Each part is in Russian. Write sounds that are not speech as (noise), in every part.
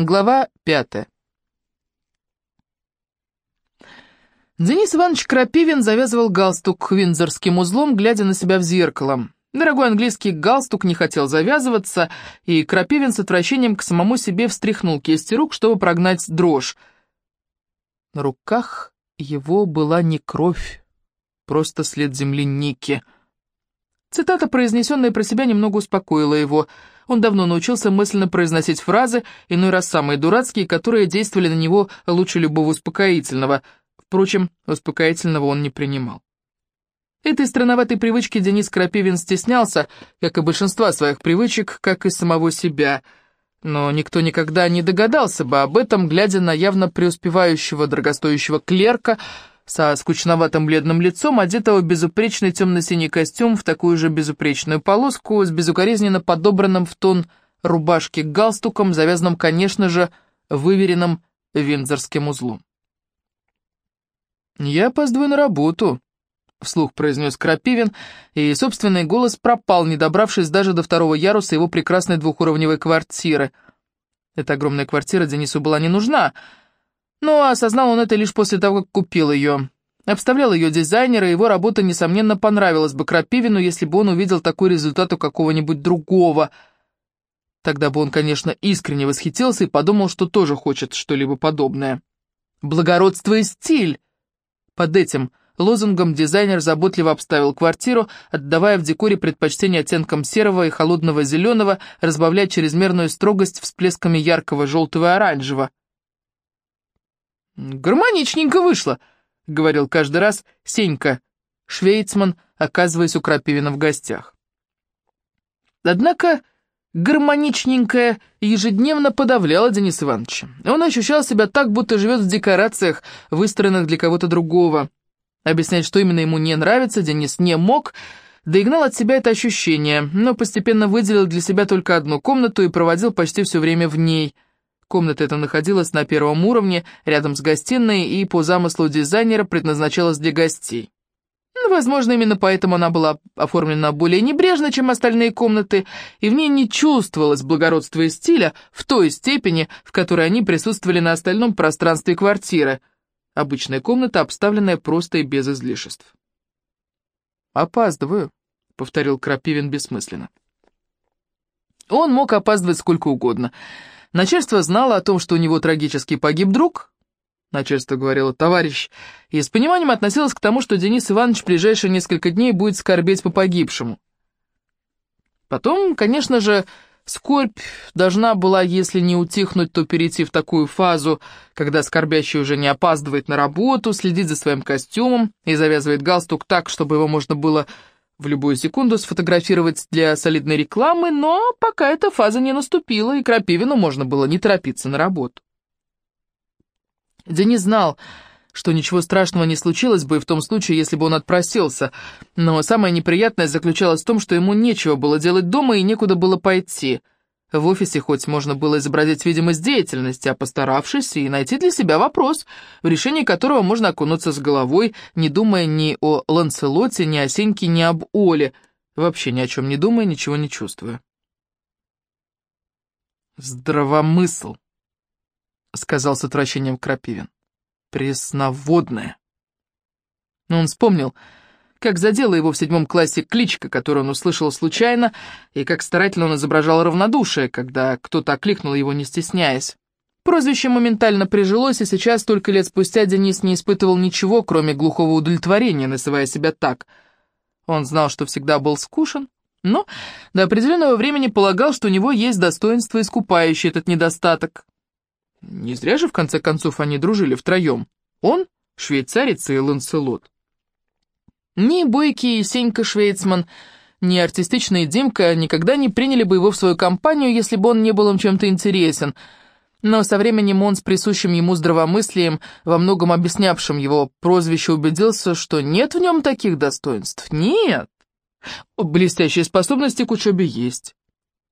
Глава пятая. Денис Иванович Крапивин завязывал галстук винзорским узлом, глядя на себя в зеркало. Дорогой английский галстук не хотел завязываться, и Крапивин с отвращением к самому себе встряхнул кисти рук, чтобы прогнать дрожь. На руках его была не кровь, просто след земли Ники. Цитата, произнесенная про себя, немного успокоила его. Он давно научился мысленно произносить фразы, иной раз самые дурацкие, которые действовали на него лучше любого успокоительного — Впрочем, успокоительного он не принимал. Этой странноватой привычки Денис Крапивин стеснялся, как и большинства своих привычек, как и самого себя. Но никто никогда не догадался бы об этом, глядя на явно преуспевающего дорогостоящего клерка со скучноватым бледным лицом, одетого в безупречный темно-синий костюм, в такую же безупречную полоску, с безукоризненно подобранным в тон рубашки галстуком, завязанным, конечно же, выверенным виндзорским узлом. «Я опаздываю на работу», — вслух произнес Крапивин, и собственный голос пропал, не добравшись даже до второго яруса его прекрасной двухуровневой квартиры. Эта огромная квартира Денису была не нужна, но осознал он это лишь после того, как купил ее. Обставлял ее дизайнер, и его работа, несомненно, понравилась бы Крапивину, если бы он увидел такой результат у какого-нибудь другого. Тогда бы он, конечно, искренне восхитился и подумал, что тоже хочет что-либо подобное. «Благородство и стиль!» Под этим лозунгом дизайнер заботливо обставил квартиру, отдавая в декоре предпочтение оттенкам серого и холодного зеленого, разбавляя чрезмерную строгость всплесками яркого желтого и оранжевого. «Гармоничненько вышло», — говорил каждый раз Сенька, швейцман, оказываясь у Крапивина в гостях. Однако гармоничненькое ежедневно подавляло Дениса Ивановича. Он ощущал себя так, будто живет в декорациях, выстроенных для кого-то другого. Объяснять, что именно ему не нравится, Денис не мог, да от себя это ощущение, но постепенно выделил для себя только одну комнату и проводил почти все время в ней. Комната эта находилась на первом уровне, рядом с гостиной, и по замыслу дизайнера предназначалась для гостей. Возможно, именно поэтому она была оформлена более небрежно, чем остальные комнаты, и в ней не чувствовалось благородства и стиля в той степени, в которой они присутствовали на остальном пространстве квартиры. Обычная комната, обставленная просто и без излишеств. «Опаздываю», — повторил Крапивин бессмысленно. Он мог опаздывать сколько угодно. Начальство знало о том, что у него трагически погиб друг, начальство говорило «товарищ», и с пониманием относилось к тому, что Денис Иванович в ближайшие несколько дней будет скорбеть по погибшему. Потом, конечно же, скорбь должна была, если не утихнуть, то перейти в такую фазу, когда скорбящий уже не опаздывает на работу, следит за своим костюмом и завязывает галстук так, чтобы его можно было в любую секунду сфотографировать для солидной рекламы, но пока эта фаза не наступила, и Крапивину можно было не торопиться на работу. Денис знал, что ничего страшного не случилось бы в том случае, если бы он отпросился, но самое неприятное заключалось в том, что ему нечего было делать дома и некуда было пойти. В офисе хоть можно было изобразить видимость деятельности, а постаравшись и найти для себя вопрос, в решении которого можно окунуться с головой, не думая ни о Ланселоте, ни о Сеньке, ни об Оле, вообще ни о чем не думая, ничего не чувствуя. Здравомысл. — сказал с отвращением Крапивин. «Пресноводная». Но он вспомнил, как задела его в седьмом классе кличка, которую он услышал случайно, и как старательно он изображал равнодушие, когда кто-то окликнул его, не стесняясь. Прозвище моментально прижилось, и сейчас, столько лет спустя, Денис не испытывал ничего, кроме глухого удовлетворения, называя себя так. Он знал, что всегда был скушен, но до определенного времени полагал, что у него есть достоинство, искупающее этот недостаток. Не зря же, в конце концов, они дружили втроем. Он, швейцарец и Ланселот. Ни бойкий Сенька Швейцман, ни артистичный Димка никогда не приняли бы его в свою компанию, если бы он не был им чем-то интересен. Но со временем он с присущим ему здравомыслием, во многом объяснявшим его прозвище, убедился, что нет в нем таких достоинств. Нет. Блестящие способности к учебе есть.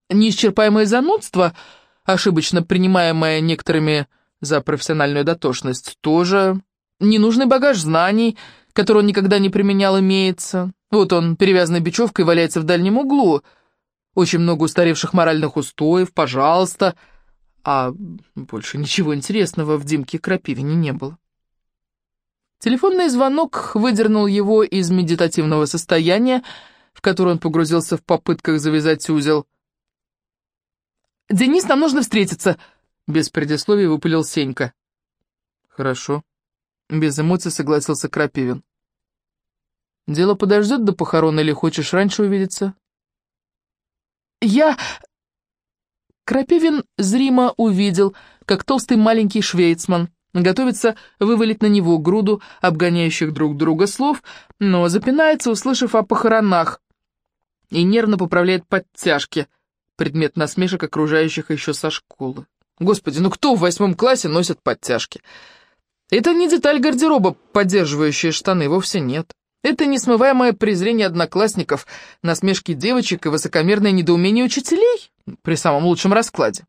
Неисчерпаемое занудство — ошибочно принимаемая некоторыми за профессиональную дотошность, тоже ненужный багаж знаний, который он никогда не применял, имеется. Вот он, перевязанный бечевкой, валяется в дальнем углу. Очень много устаревших моральных устоев, пожалуйста. А больше ничего интересного в Димке Крапивине не было. Телефонный звонок выдернул его из медитативного состояния, в которое он погрузился в попытках завязать узел. «Денис, нам нужно встретиться!» — без предисловий выпалил Сенька. «Хорошо», — без эмоций согласился Крапивин. «Дело подождет до похорон или хочешь раньше увидеться?» «Я...» Крапивин зримо увидел, как толстый маленький швейцман готовится вывалить на него груду обгоняющих друг друга слов, но запинается, услышав о похоронах, и нервно поправляет подтяжки, предмет насмешек окружающих еще со школы. Господи, ну кто в восьмом классе носит подтяжки? Это не деталь гардероба, поддерживающая штаны, вовсе нет. Это несмываемое презрение одноклассников, насмешки девочек и высокомерное недоумение учителей при самом лучшем раскладе.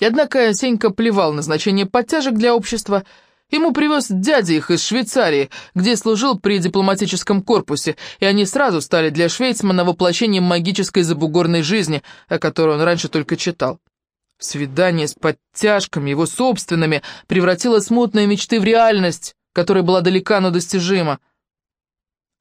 И однако Сенька плевал на значение подтяжек для общества. Ему привез дядя их из Швейцарии, где служил при дипломатическом корпусе, и они сразу стали для Швейцмана воплощением магической забугорной жизни, о которой он раньше только читал. Свидание с подтяжками, его собственными, превратило смутные мечты в реальность, которая была далека, но достижима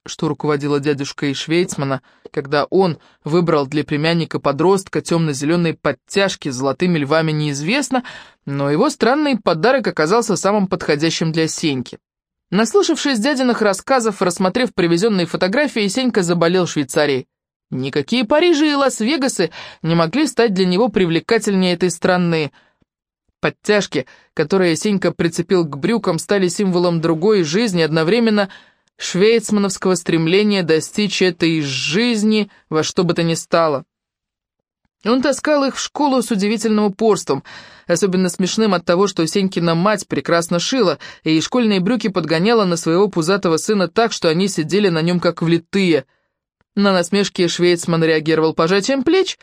что руководила дядюшкой Швейцмана, когда он выбрал для племянника-подростка темно-зеленые подтяжки с золотыми львами, неизвестно, но его странный подарок оказался самым подходящим для Сеньки. Наслушавшись дядиных рассказов, рассмотрев привезенные фотографии, Сенька заболел Швейцарией. Никакие Парижи и Лас-Вегасы не могли стать для него привлекательнее этой страны. Подтяжки, которые Сенька прицепил к брюкам, стали символом другой жизни, одновременно – швейцмановского стремления достичь этой жизни во что бы то ни стало. Он таскал их в школу с удивительным упорством, особенно смешным от того, что Сенькина мать прекрасно шила, и школьные брюки подгоняла на своего пузатого сына так, что они сидели на нем как влитые. На насмешки Швейцман реагировал пожатием плеч.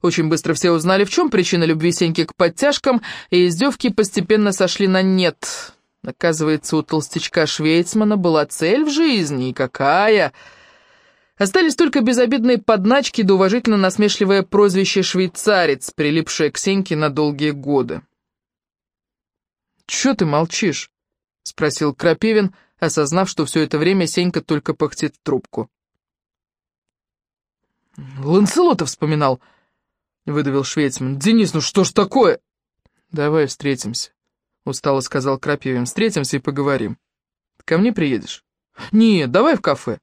Очень быстро все узнали, в чем причина любви Сеньки к подтяжкам, и издевки постепенно сошли на нет. Оказывается, у толстячка Швейцмана была цель в жизни, и какая! Остались только безобидные подначки да уважительно насмешливое прозвище «швейцарец», прилипшее к Сеньке на долгие годы. «Чё ты молчишь?» — спросил Крапивин, осознав, что все это время Сенька только пыхтит трубку. «Ланселота вспоминал», — выдавил Швейцман. «Денис, ну что ж такое?» «Давай встретимся». — устало сказал Крапивин. «Встретимся и поговорим. Ко мне приедешь?» «Нет, давай в кафе».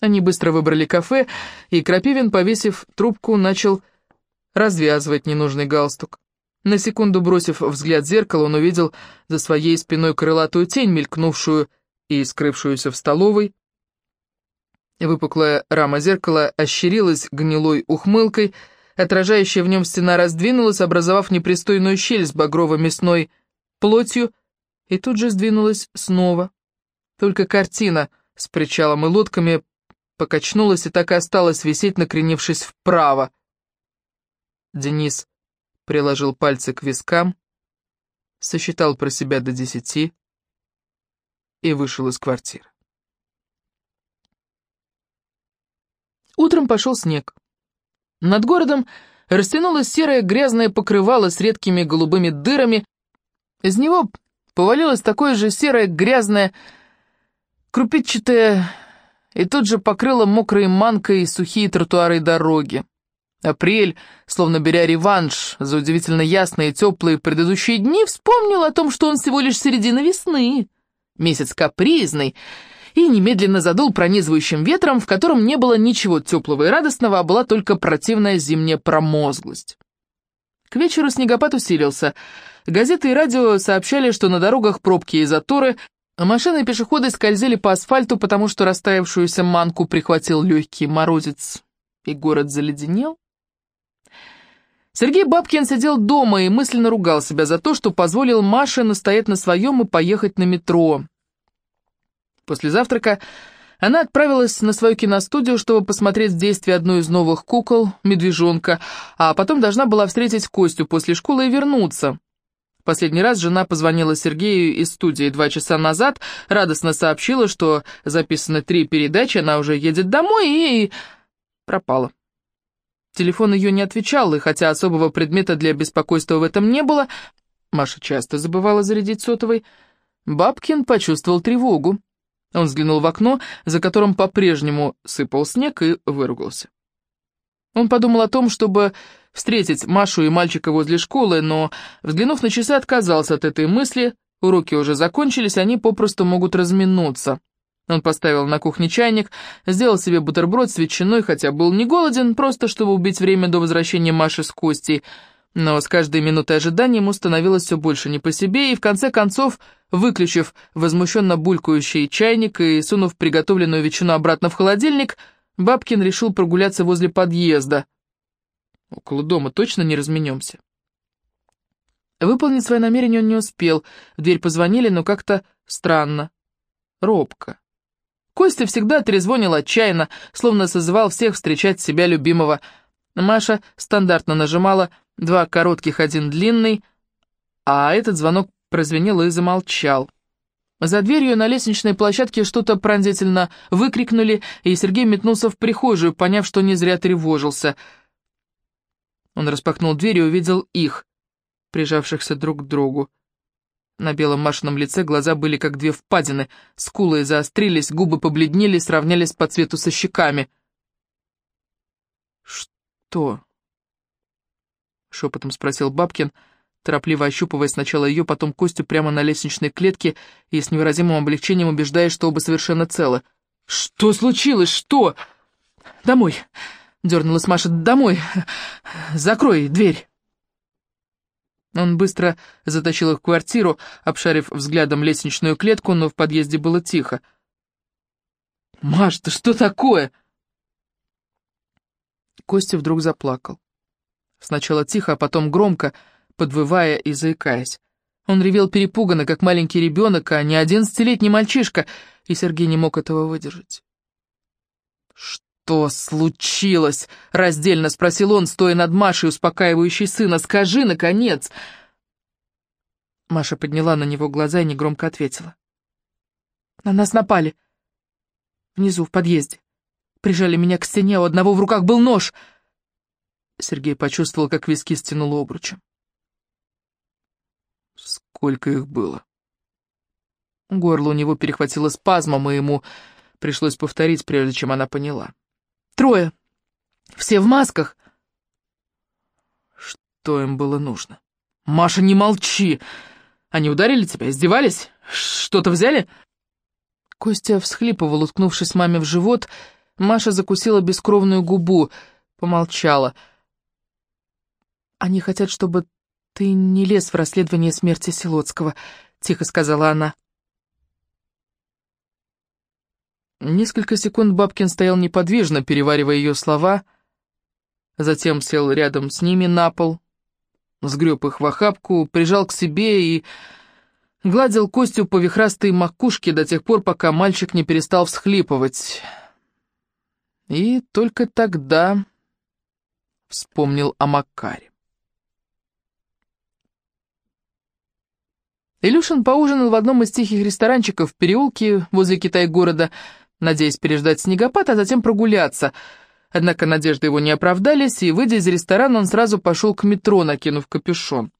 Они быстро выбрали кафе, и Крапивин, повесив трубку, начал развязывать ненужный галстук. На секунду бросив взгляд в зеркало, он увидел за своей спиной крылатую тень, мелькнувшую и скрывшуюся в столовой. Выпуклая рама зеркала ощерилась гнилой ухмылкой, отражающая в нем стена раздвинулась, образовав непристойную щель с багрово-мясной плотью, и тут же сдвинулась снова. Только картина с причалом и лодками покачнулась и так и осталась висеть, накренившись вправо. Денис приложил пальцы к вискам, сосчитал про себя до десяти и вышел из квартиры. Утром пошел снег. Над городом растянулось серое грязное покрывало с редкими голубыми дырами, из него повалилось такое же серое, грязное, крупичатое, и тут же покрыло мокрой манкой сухие тротуары и дороги. Апрель, словно беря реванш за удивительно ясные и теплые предыдущие дни, вспомнил о том, что он всего лишь середина весны, месяц капризный, и немедленно задул пронизывающим ветром, в котором не было ничего теплого и радостного, а была только противная зимняя промозглость. К вечеру снегопад усилился — Газеты и радио сообщали, что на дорогах пробки и заторы, а машины и пешеходы скользили по асфальту, потому что растаявшуюся манку прихватил легкий морозец, и город заледенел. Сергей Бабкин сидел дома и мысленно ругал себя за то, что позволил Маше настоять на своем и поехать на метро. После завтрака она отправилась на свою киностудию, чтобы посмотреть в действие одну из новых кукол, «Медвежонка», а потом должна была встретить Костю после школы и вернуться. Последний раз жена позвонила Сергею из студии два часа назад, радостно сообщила, что записаны три передачи, она уже едет домой и... пропала. Телефон ее не отвечал, и хотя особого предмета для беспокойства в этом не было, Маша часто забывала зарядить сотовый, Бабкин почувствовал тревогу. Он взглянул в окно, за которым по-прежнему сыпал снег, и выругался. Он подумал о том, чтобы встретить Машу и мальчика возле школы, но, взглянув на часы, отказался от этой мысли. Уроки уже закончились, они попросту могут разминуться. Он поставил на кухне чайник, сделал себе бутерброд с ветчиной, хотя был не голоден, просто чтобы убить время до возвращения Маши с Костей. Но с каждой минутой ожидания ему становилось все больше не по себе, и в конце концов, выключив возмущенно булькающий чайник и сунув приготовленную ветчину обратно в холодильник, Бабкин решил прогуляться возле подъезда. Около дома точно не разменемся. Выполнить свое намерение он не успел. В дверь позвонили, но как-то странно. Робко. Костя всегда трезвонил отчаянно, словно созывал всех встречать себя любимого. Маша стандартно нажимала два коротких, один длинный, а этот звонок прозвенел и замолчал. За дверью на лестничной площадке что-то пронзительно выкрикнули, и Сергей метнулся в прихожую, поняв, что не зря тревожился. Он распахнул дверь и увидел их, прижавшихся друг к другу. На белом Машином лице глаза были как две впадины, скулы заострились, губы побледнели, сравнялись по цвету со щеками. «Что?» — шепотом спросил Бабкин, торопливо ощупывая сначала ее, потом Костю прямо на лестничной клетке и с невыразимым облегчением убеждая, что оба совершенно целы. «Что случилось? Что?» «Домой!» — дернулась Маша. «Домой! Закрой дверь!» Он быстро затащил их в квартиру, обшарив взглядом лестничную клетку, но в подъезде было тихо. «Маш, ты что такое?» Костя вдруг заплакал. Сначала тихо, а потом громко, подвывая и заикаясь. Он ревел перепуганно, как маленький ребенок, а не одиннадцатилетний мальчишка, и Сергей не мог этого выдержать. «Что случилось?» — раздельно спросил он, стоя над Машей, успокаивающей сына. «Скажи, наконец!» Маша подняла на него глаза и негромко ответила. «На нас напали. Внизу, в подъезде. Прижали меня к стене, у одного в руках был нож». Сергей почувствовал, как виски стянуло обручем. «Сколько их было?» Горло у него перехватило спазмом, и ему пришлось повторить, прежде чем она поняла. Трое. Все в масках. Что им было нужно? Маша, не молчи! Они ударили тебя, издевались? Что-то взяли? Костя всхлипывал, уткнувшись маме в живот. Маша закусила бескровную губу, помолчала. «Они хотят, чтобы ты не лез в расследование смерти Силоцкого», — тихо сказала она. Несколько секунд Бабкин стоял неподвижно, переваривая ее слова, затем сел рядом с ними на пол, сгреб их в охапку, прижал к себе и гладил Костю по вихрастой макушке до тех пор, пока мальчик не перестал всхлипывать. И только тогда вспомнил о Макаре. Илюшин поужинал в одном из тихих ресторанчиков в переулке возле Китай-города, надеясь переждать снегопад, а затем прогуляться. Однако надежды его не оправдались, и, выйдя из ресторана, он сразу пошел к метро, накинув капюшон.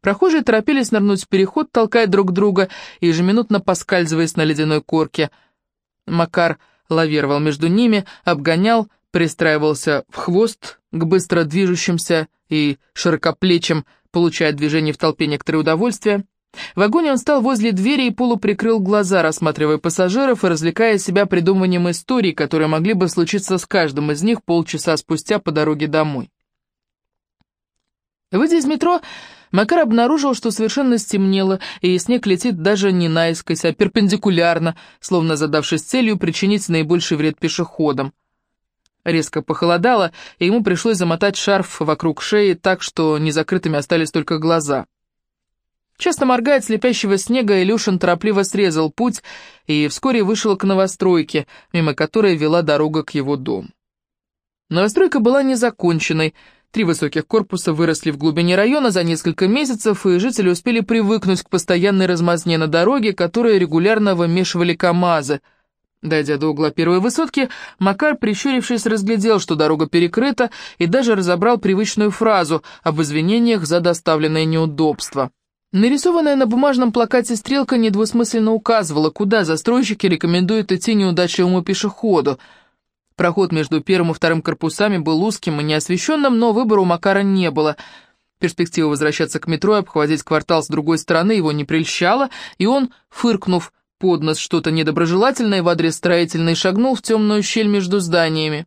Прохожие торопились нырнуть в переход, толкая друг друга и ежеминутно поскальзываясь на ледяной корке. Макар лавировал между ними, обгонял, пристраивался в хвост к быстро движущимся и широкоплечим, получая движение в толпе некоторое удовольствие. В вагоне он стал возле двери и полуприкрыл глаза, рассматривая пассажиров и развлекая себя придумыванием историй, которые могли бы случиться с каждым из них полчаса спустя по дороге домой. Выйдя из метро, Макар обнаружил, что совершенно стемнело, и снег летит даже не наискось, а перпендикулярно, словно задавшись целью причинить наибольший вред пешеходам. Резко похолодало, и ему пришлось замотать шарф вокруг шеи так, что незакрытыми остались только глаза. Часто моргая от слепящего снега, Илюшин торопливо срезал путь и вскоре вышел к новостройке, мимо которой вела дорога к его дому. Новостройка была незаконченной, три высоких корпуса выросли в глубине района за несколько месяцев, и жители успели привыкнуть к постоянной размазне на дороге, которые регулярно вымешивали КАМАЗы. Дойдя до угла первой высотки, Макар, прищурившись, разглядел, что дорога перекрыта, и даже разобрал привычную фразу об извинениях за доставленное неудобство. Нарисованная на бумажном плакате стрелка недвусмысленно указывала, куда застройщики рекомендуют идти неудачливому пешеходу. Проход между первым и вторым корпусами был узким и неосвещенным, но выбора у Макара не было. Перспектива возвращаться к метро и обходить квартал с другой стороны его не прельщала, и он, фыркнув, под нос что-то недоброжелательное в адрес строительной шагнул в темную щель между зданиями.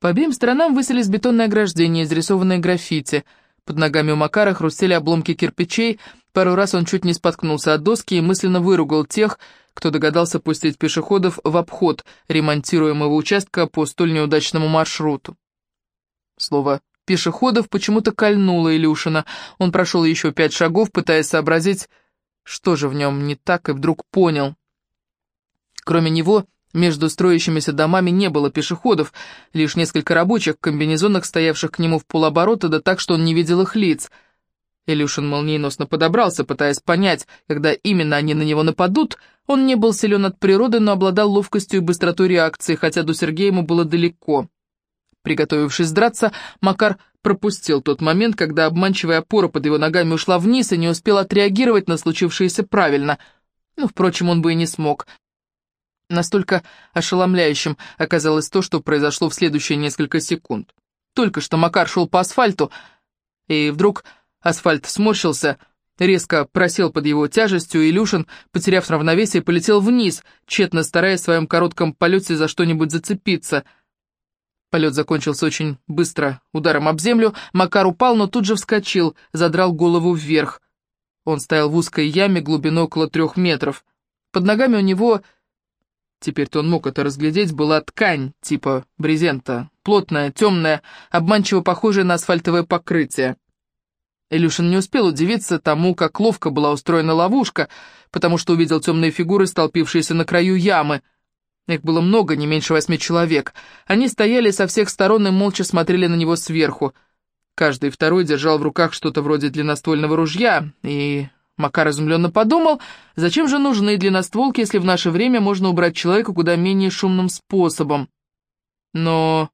По обеим сторонам высились бетонные ограждения, изрисованные граффити. Под ногами у Макара хрустели обломки кирпичей, пару раз он чуть не споткнулся от доски и мысленно выругал тех, кто догадался пустить пешеходов в обход ремонтируемого участка по столь неудачному маршруту. Слово «пешеходов» почему-то кольнуло Илюшина. Он прошел еще пять шагов, пытаясь сообразить, что же в нем не так, и вдруг понял. Кроме него, между строящимися домами не было пешеходов, лишь несколько рабочих в комбинезонах, стоявших к нему в полоборота, да так, что он не видел их лиц. Илюшин молниеносно подобрался, пытаясь понять, когда именно они на него нападут. Он не был силен от природы, но обладал ловкостью и быстротой реакции, хотя до Сергея ему было далеко. Приготовившись драться, Макар пропустил тот момент, когда обманчивая опора под его ногами ушла вниз и не успел отреагировать на случившееся правильно. Ну, впрочем, он бы и не смог. Настолько ошеломляющим оказалось то, что произошло в следующие несколько секунд. Только что Макар шел по асфальту, и вдруг асфальт сморщился, резко просел под его тяжестью, и Илюшин, потеряв равновесие, полетел вниз, тщетно стараясь в своем коротком полете за что-нибудь зацепиться — Полет закончился очень быстро, ударом об землю. Макар упал, но тут же вскочил, задрал голову вверх. Он стоял в узкой яме глубиной около трех метров. Под ногами у него, теперь-то он мог это разглядеть, была ткань типа брезента, плотная, темная, обманчиво похожая на асфальтовое покрытие. Илюшин не успел удивиться тому, как ловко была устроена ловушка, потому что увидел темные фигуры, столпившиеся на краю ямы — их было много, не меньше восьми человек. Они стояли со всех сторон и молча смотрели на него сверху. Каждый второй держал в руках что-то вроде длинноствольного ружья, и Макар изумленно подумал, зачем же нужны длинностволки, если в наше время можно убрать человека куда менее шумным способом. Но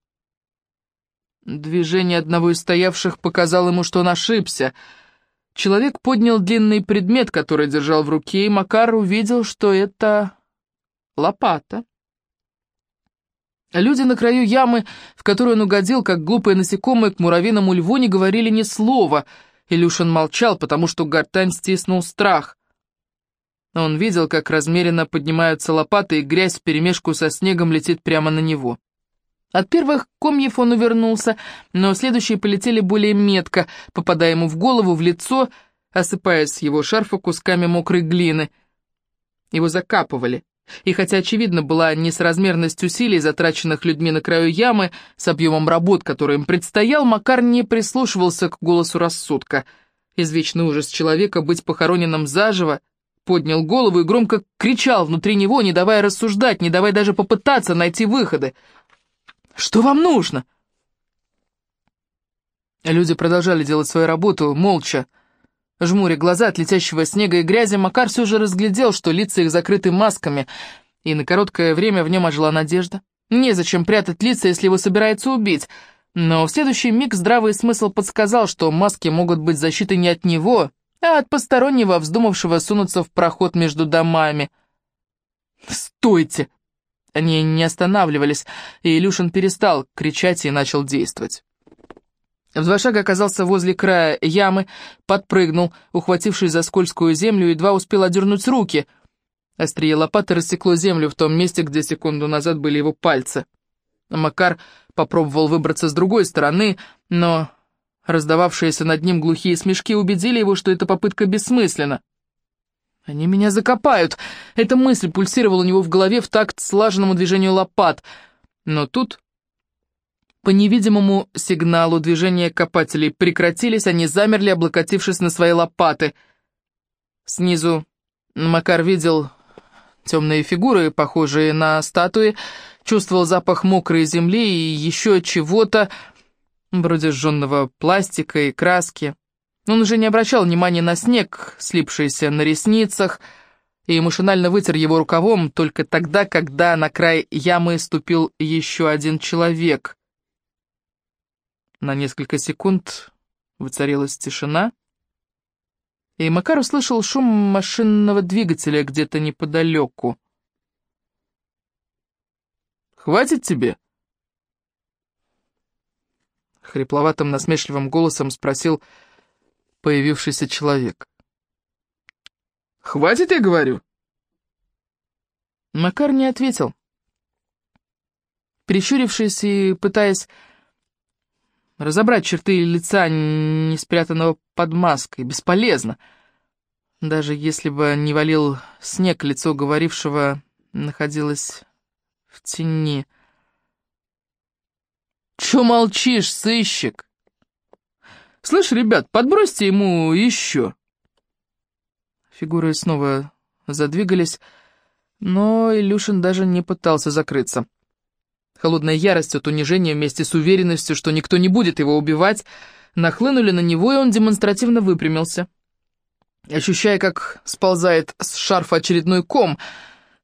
движение одного из стоявших показало ему, что он ошибся. Человек поднял длинный предмет, который держал в руке, и Макар увидел, что это лопата. Люди на краю ямы, в которую он угодил, как глупые насекомые к муравьиному льву, не говорили ни слова. Илюшин молчал, потому что гортань стиснул страх. Он видел, как размеренно поднимаются лопаты, и грязь вперемешку со снегом летит прямо на него. От первых комьев он увернулся, но следующие полетели более метко, попадая ему в голову, в лицо, осыпаясь с его шарфа кусками мокрой глины. Его закапывали. И хотя очевидно была несоразмерность усилий, затраченных людьми на краю ямы, с объемом работ, который им предстоял, Макар не прислушивался к голосу рассудка. Извечный ужас человека быть похороненным заживо поднял голову и громко кричал внутри него, не давая рассуждать, не давая даже попытаться найти выходы. «Что вам нужно?» Люди продолжали делать свою работу, молча, Жмуря глаза от летящего снега и грязи, Макар все же разглядел, что лица их закрыты масками, и на короткое время в нем ожила надежда. Незачем прятать лица, если его собирается убить. Но в следующий миг здравый смысл подсказал, что маски могут быть защитой не от него, а от постороннего, вздумавшего сунуться в проход между домами. «Стойте!» Они не останавливались, и Илюшин перестал кричать и начал действовать. В два шага оказался возле края ямы, подпрыгнул, ухватившись за скользкую землю, едва успел одернуть руки. Острие лопаты рассекло землю в том месте, где секунду назад были его пальцы. Макар попробовал выбраться с другой стороны, но раздававшиеся над ним глухие смешки убедили его, что эта попытка бессмысленна. «Они меня закопают!» Эта мысль пульсировала у него в голове в такт слаженному движению лопат. Но тут по невидимому сигналу движения копателей прекратились, они замерли, облокотившись на свои лопаты. Снизу Макар видел темные фигуры, похожие на статуи, чувствовал запах мокрой земли и еще чего-то, вроде сжженного пластика и краски. Он уже не обращал внимания на снег, слипшийся на ресницах, и машинально вытер его рукавом только тогда, когда на край ямы ступил еще один человек. На несколько секунд воцарилась тишина, и Макар услышал шум машинного двигателя где-то неподалеку. «Хватит тебе?» Хрипловатым насмешливым голосом спросил появившийся человек. «Хватит, я говорю?» Макар не ответил. Прищурившись и пытаясь разобрать черты лица, не спрятанного под маской, бесполезно. Даже если бы не валил снег, лицо говорившего находилось в тени. «Чё молчишь, сыщик?» «Слышь, ребят, подбросьте ему еще!» Фигуры снова задвигались, но Илюшин даже не пытался закрыться. Холодная ярость от унижения вместе с уверенностью, что никто не будет его убивать, нахлынули на него, и он демонстративно выпрямился. Ощущая, как сползает с шарфа очередной ком,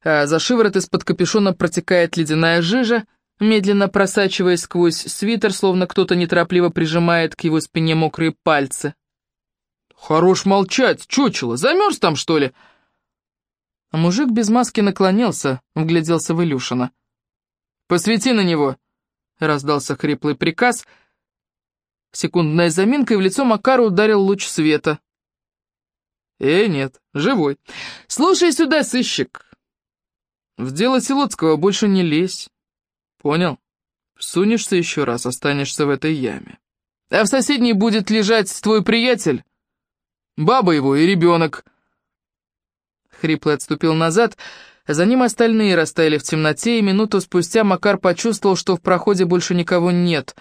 а за шиворот из-под капюшона протекает ледяная жижа, медленно просачиваясь сквозь свитер, словно кто-то неторопливо прижимает к его спине мокрые пальцы. «Хорош молчать, чучело, замерз там, что ли?» А мужик без маски наклонился, вгляделся в Илюшина. «Посвети на него!» — раздался хриплый приказ. Секундная заминка, и в лицо Макару ударил луч света. «Э, нет, живой. Слушай сюда, сыщик. В дело Силотского больше не лезь. Понял? Сунешься еще раз, останешься в этой яме. А в соседней будет лежать твой приятель, Баба его и ребенок!» Хриплый отступил назад, за ним остальные растаяли в темноте, и минуту спустя Макар почувствовал, что в проходе больше никого нет.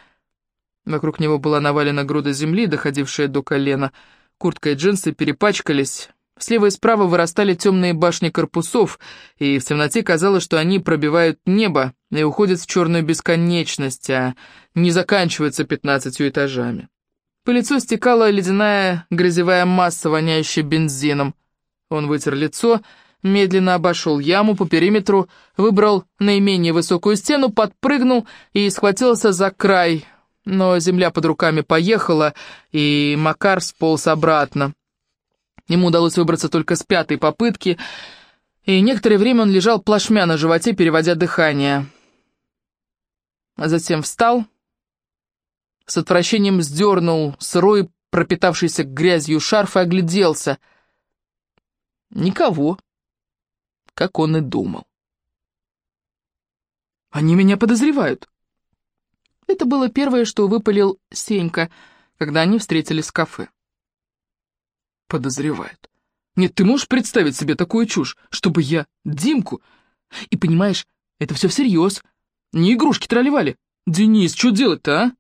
Вокруг него была навалена груда земли, доходившая до колена. Куртка и джинсы перепачкались. Слева и справа вырастали темные башни корпусов, и в темноте казалось, что они пробивают небо и уходят в черную бесконечность, а не заканчиваются пятнадцатью этажами. По лицу стекала ледяная грязевая масса, воняющая бензином. Он вытер лицо, медленно обошел яму по периметру, выбрал наименее высокую стену, подпрыгнул и схватился за край. Но земля под руками поехала, и Макар сполз обратно. Ему удалось выбраться только с пятой попытки, и некоторое время он лежал плашмя на животе, переводя дыхание. А затем встал с отвращением сдернул сырой, пропитавшийся грязью шарф и огляделся. Никого, как он и думал. «Они меня подозревают». Это было первое, что выпалил Сенька, когда они встретились в кафе. «Подозревают. Нет, ты можешь представить себе такую чушь, чтобы я Димку... И понимаешь, это все всерьез. Не игрушки тролливали. Денис, что делать-то, а?»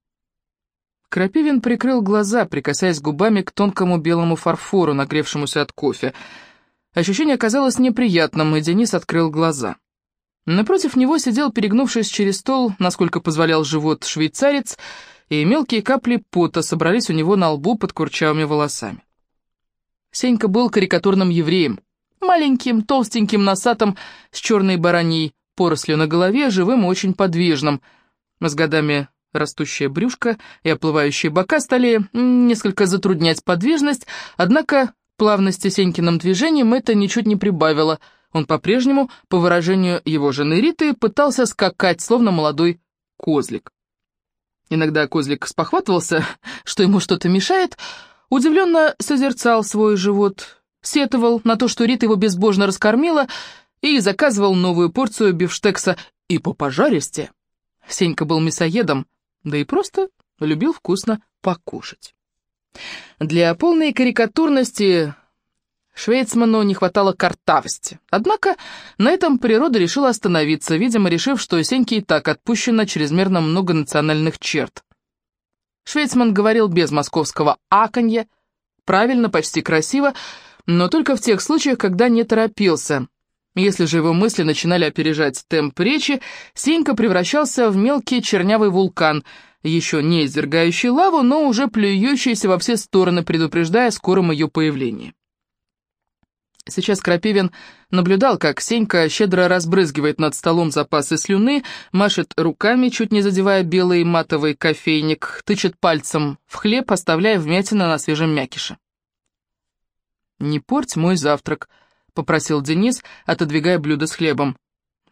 Крапивин прикрыл глаза, прикасаясь губами к тонкому белому фарфору, нагревшемуся от кофе. Ощущение оказалось неприятным, и Денис открыл глаза. Напротив него сидел, перегнувшись через стол, насколько позволял живот швейцарец, и мелкие капли пота собрались у него на лбу под курчавыми волосами. Сенька был карикатурным евреем, маленьким, толстеньким, носатым, с черной бараньей порослью на голове, живым и очень подвижным. С годами Растущее брюшко и оплывающие бока стали несколько затруднять подвижность, однако плавности Сенькиным движением это ничуть не прибавило. Он по-прежнему, по выражению его жены Риты, пытался скакать, словно молодой козлик. Иногда козлик спохватывался, (laughs) что ему что-то мешает, удивленно созерцал свой живот, сетовал на то, что Рита его безбожно раскормила, и заказывал новую порцию бифштекса и по пожаристе. Сенька был мясоедом, да и просто любил вкусно покушать. Для полной карикатурности Швейцману не хватало картавости. Однако на этом природа решила остановиться, видимо, решив, что Сеньке и так отпущено чрезмерно много национальных черт. Швейцман говорил без московского аканья, правильно, почти красиво, но только в тех случаях, когда не торопился – если же его мысли начинали опережать темп речи, Сенька превращался в мелкий чернявый вулкан, еще не извергающий лаву, но уже плюющийся во все стороны, предупреждая о скором ее появлении. Сейчас Крапивин наблюдал, как Сенька щедро разбрызгивает над столом запасы слюны, машет руками, чуть не задевая белый матовый кофейник, тычет пальцем в хлеб, оставляя вмятины на свежем мякише. «Не порть мой завтрак», — попросил Денис, отодвигая блюдо с хлебом.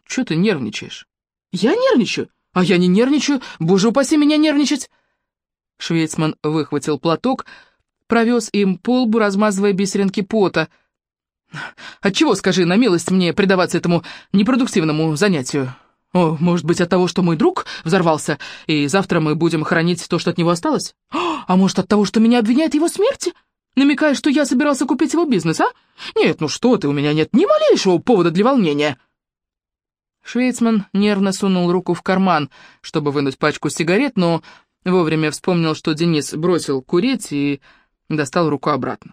«Чего ты нервничаешь?» «Я нервничаю? А я не нервничаю! Боже упаси меня нервничать!» Швейцман выхватил платок, провез им по лбу, размазывая бисеринки пота — Отчего, скажи, на милость мне предаваться этому непродуктивному занятию? О, может быть, от того, что мой друг взорвался, и завтра мы будем хранить то, что от него осталось? А может, от того, что меня обвиняют в его смерти? Намекая, что я собирался купить его бизнес, а? Нет, ну что ты, у меня нет ни малейшего повода для волнения. Швейцман нервно сунул руку в карман, чтобы вынуть пачку сигарет, но вовремя вспомнил, что Денис бросил курить и достал руку обратно.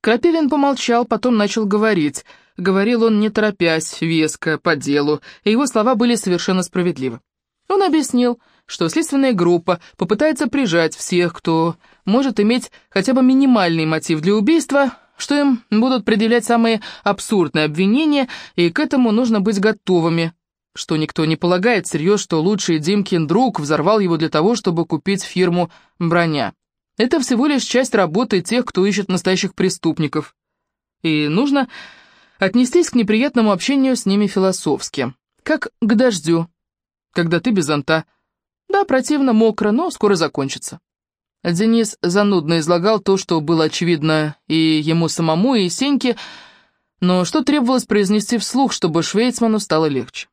Крапивин помолчал, потом начал говорить. Говорил он не торопясь, веско, по делу, и его слова были совершенно справедливы. Он объяснил, что следственная группа попытается прижать всех, кто может иметь хотя бы минимальный мотив для убийства, что им будут предъявлять самые абсурдные обвинения, и к этому нужно быть готовыми, что никто не полагает всерьез, что лучший Димкин друг взорвал его для того, чтобы купить фирму «Броня». Это всего лишь часть работы тех, кто ищет настоящих преступников. И нужно отнестись к неприятному общению с ними философски, как к дождю, когда ты без зонта. Да, противно, мокро, но скоро закончится. Денис занудно излагал то, что было очевидно и ему самому, и Сеньке, но что требовалось произнести вслух, чтобы Швейцману стало легче.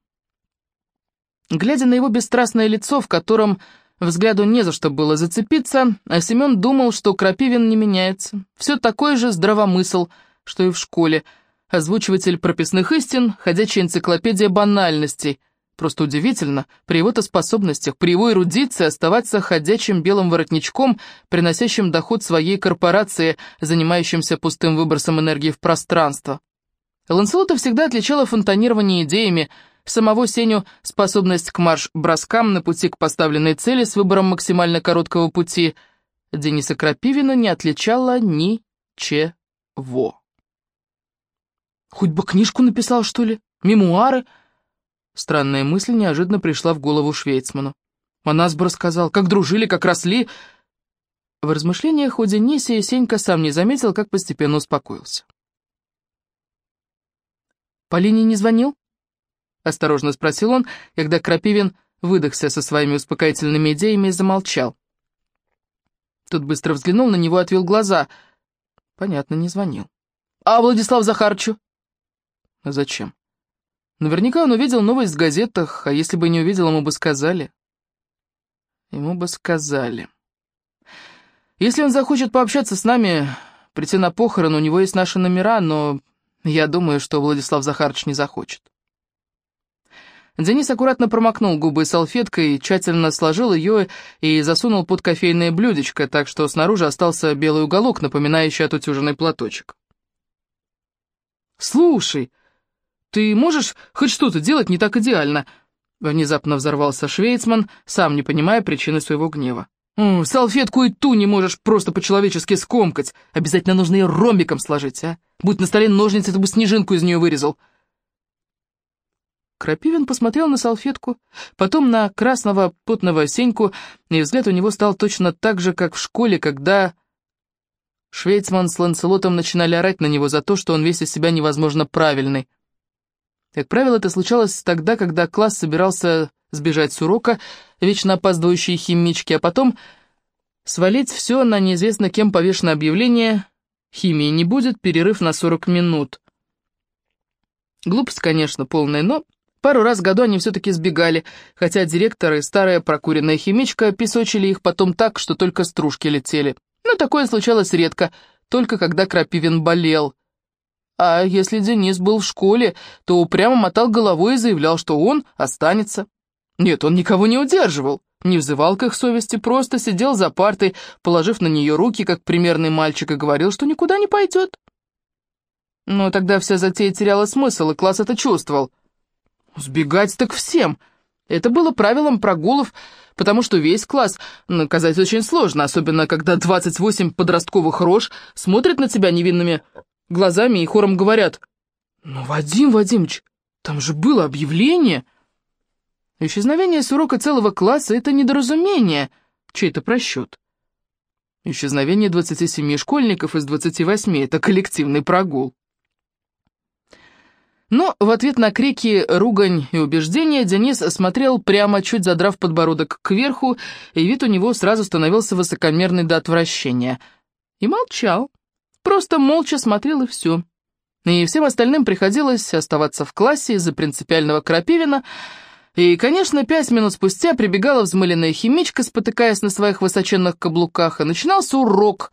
Глядя на его бесстрастное лицо, в котором Взгляду не за что было зацепиться, а Семен думал, что Крапивин не меняется. Все такой же здравомысл, что и в школе. Озвучиватель прописных истин, ходячая энциклопедия банальностей. Просто удивительно, при его-то способностях, при его эрудиции оставаться ходячим белым воротничком, приносящим доход своей корпорации, занимающимся пустым выбросом энергии в пространство. Ланселота всегда отличала фонтанирование идеями, Самого Сеню способность к марш-броскам на пути к поставленной цели с выбором максимально короткого пути Дениса Крапивина не отличала ничего. Хоть бы книжку написал, что ли? Мемуары? Странная мысль неожиданно пришла в голову Швейцману. А нас бы рассказал, как дружили, как росли. В размышлениях о Денисе Сенька сам не заметил, как постепенно успокоился. «Полине не звонил?» Осторожно спросил он, когда Крапивин выдохся со своими успокоительными идеями и замолчал. Тут быстро взглянул на него отвел глаза. Понятно, не звонил. «А Владислав Захарчу?» «А зачем?» Наверняка он увидел новость в газетах, а если бы не увидел, ему бы сказали. Ему бы сказали. Если он захочет пообщаться с нами, прийти на похорон, у него есть наши номера, но я думаю, что Владислав Захарович не захочет. Денис аккуратно промокнул губы салфеткой, тщательно сложил ее и засунул под кофейное блюдечко, так что снаружи остался белый уголок, напоминающий отутюженный платочек. «Слушай, ты можешь хоть что-то делать не так идеально?» Внезапно взорвался Швейцман, сам не понимая причины своего гнева. «Салфетку и ту не можешь просто по-человечески скомкать. Обязательно нужно ее ромбиком сложить, а? Будь на столе ножницы, ты бы снежинку из нее вырезал». Крапивин посмотрел на салфетку, потом на красного потного Сеньку, и взгляд у него стал точно так же, как в школе, когда Швейцман с Ланселотом начинали орать на него за то, что он весь из себя невозможно правильный. Как правило, это случалось тогда, когда класс собирался сбежать с урока, вечно опаздывающие химички, а потом свалить все на неизвестно кем повешенное объявление «Химии не будет, перерыв на 40 минут». Глупость, конечно, полная, но Пару раз в году они все-таки сбегали, хотя директор и старая прокуренная химичка песочили их потом так, что только стружки летели. Но такое случалось редко, только когда Крапивин болел. А если Денис был в школе, то упрямо мотал головой и заявлял, что он останется. Нет, он никого не удерживал, не взывал к их совести, просто сидел за партой, положив на нее руки, как примерный мальчик, и говорил, что никуда не пойдет. Но тогда вся затея теряла смысл, и класс это чувствовал. Сбегать так всем. Это было правилом прогулов, потому что весь класс наказать очень сложно, особенно когда 28 подростковых рож смотрят на тебя невинными глазами и хором говорят «Ну, Вадим Вадимович, там же было объявление!» Исчезновение с урока целого класса — это недоразумение, чей-то просчет. Исчезновение 27 школьников из 28 — это коллективный прогул. Но в ответ на крики, ругань и убеждения Денис смотрел прямо, чуть задрав подбородок кверху, и вид у него сразу становился высокомерный до отвращения. И молчал. Просто молча смотрел и все. И всем остальным приходилось оставаться в классе из-за принципиального Крапивина, и, конечно, пять минут спустя прибегала взмыленная химичка, спотыкаясь на своих высоченных каблуках, и начинался урок,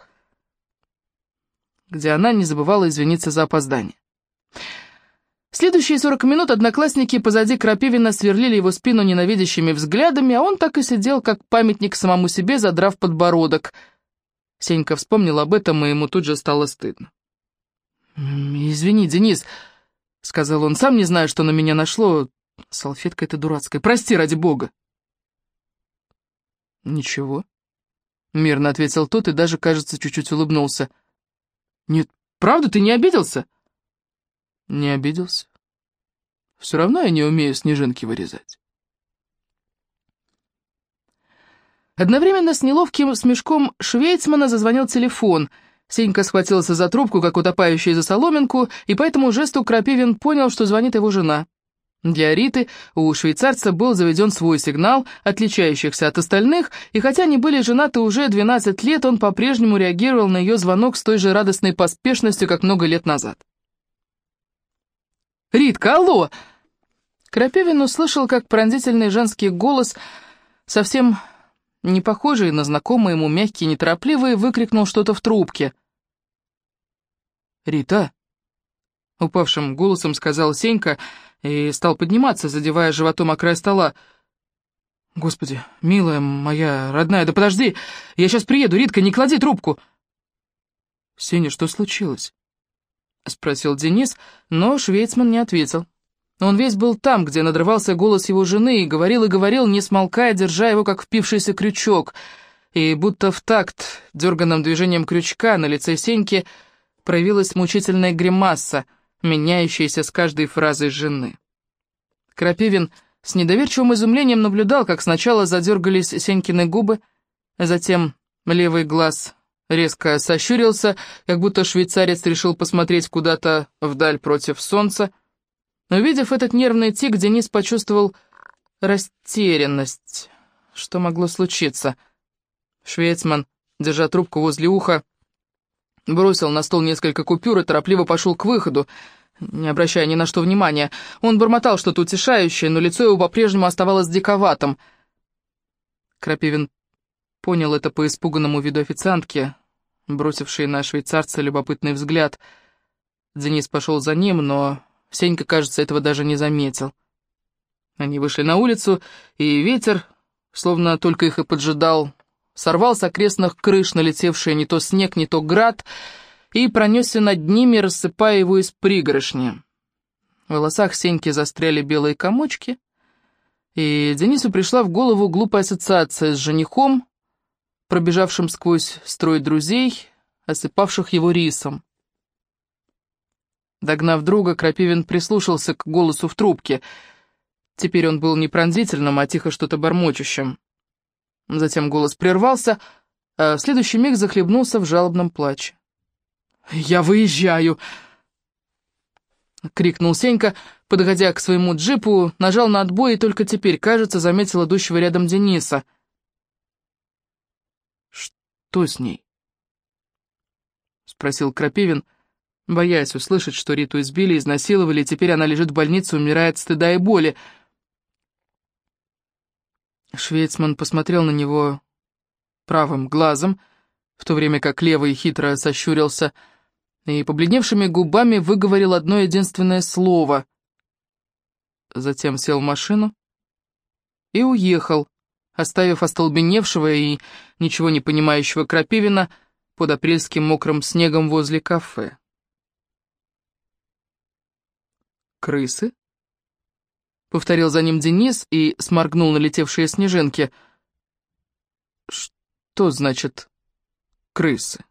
где она не забывала извиниться за опоздание. Следующие сорок минут одноклассники позади Крапивина сверлили его спину ненавидящими взглядами, а он так и сидел, как памятник самому себе, задрав подбородок. Сенька вспомнил об этом, и ему тут же стало стыдно. «Извини, Денис», — сказал он, — «сам не знаю, что на меня нашло. Салфетка эта дурацкая. Прости, ради бога». «Ничего», — мирно ответил тот и даже, кажется, чуть-чуть улыбнулся. «Нет, правда, ты не обиделся?» Не обиделся. Все равно я не умею снежинки вырезать. Одновременно с неловким смешком Швейцмана зазвонил телефон. Сенька схватился за трубку, как утопающий за соломинку, и по этому жесту Крапивин понял, что звонит его жена. Для Риты у швейцарца был заведен свой сигнал, отличающихся от остальных, и хотя они были женаты уже 12 лет, он по-прежнему реагировал на ее звонок с той же радостной поспешностью, как много лет назад. «Ритка, алло!» Крапивин услышал, как пронзительный женский голос, совсем не похожий на знакомый ему мягкий, неторопливый, выкрикнул что-то в трубке. «Рита!» — упавшим голосом сказал Сенька и стал подниматься, задевая животом о край стола. «Господи, милая моя, родная, да подожди! Я сейчас приеду, Ритка, не клади трубку!» «Сеня, что случилось?» — спросил Денис, но швейцман не ответил. Он весь был там, где надрывался голос его жены, и говорил и говорил, не смолкая, держа его, как впившийся крючок. И будто в такт дерганным движением крючка на лице Сеньки проявилась мучительная гримаса, меняющаяся с каждой фразой жены. Крапивин с недоверчивым изумлением наблюдал, как сначала задергались Сенькины губы, а затем левый глаз резко сощурился, как будто швейцарец решил посмотреть куда-то вдаль против солнца. Увидев этот нервный тик, Денис почувствовал растерянность. Что могло случиться? Швейцман, держа трубку возле уха, бросил на стол несколько купюр и торопливо пошел к выходу, не обращая ни на что внимания. Он бормотал что-то утешающее, но лицо его по-прежнему оставалось диковатым. Крапивин понял это по испуганному виду официантки, бросивший на швейцарца любопытный взгляд. Денис пошел за ним, но Сенька, кажется, этого даже не заметил. Они вышли на улицу, и ветер, словно только их и поджидал, сорвал с окрестных крыш налетевший не то снег, не то град, и пронесся над ними, рассыпая его из пригоршни. В волосах Сеньки застряли белые комочки, и Денису пришла в голову глупая ассоциация с женихом, пробежавшим сквозь строй друзей, осыпавших его рисом. Догнав друга, Крапивин прислушался к голосу в трубке. Теперь он был не пронзительным, а тихо что-то бормочущим. Затем голос прервался, а в следующий миг захлебнулся в жалобном плаче. «Я выезжаю!» — крикнул Сенька, подходя к своему джипу, нажал на отбой и только теперь, кажется, заметил идущего рядом Дениса — что с ней?» — спросил Крапивин, боясь услышать, что Риту избили, изнасиловали, и теперь она лежит в больнице, умирает от стыда и боли. Швейцман посмотрел на него правым глазом, в то время как левый хитро сощурился, и побледневшими губами выговорил одно единственное слово. Затем сел в машину и уехал, оставив остолбеневшего и ничего не понимающего Крапивина под апрельским мокрым снегом возле кафе. «Крысы?» — повторил за ним Денис и сморгнул налетевшие снежинки. «Что значит крысы?»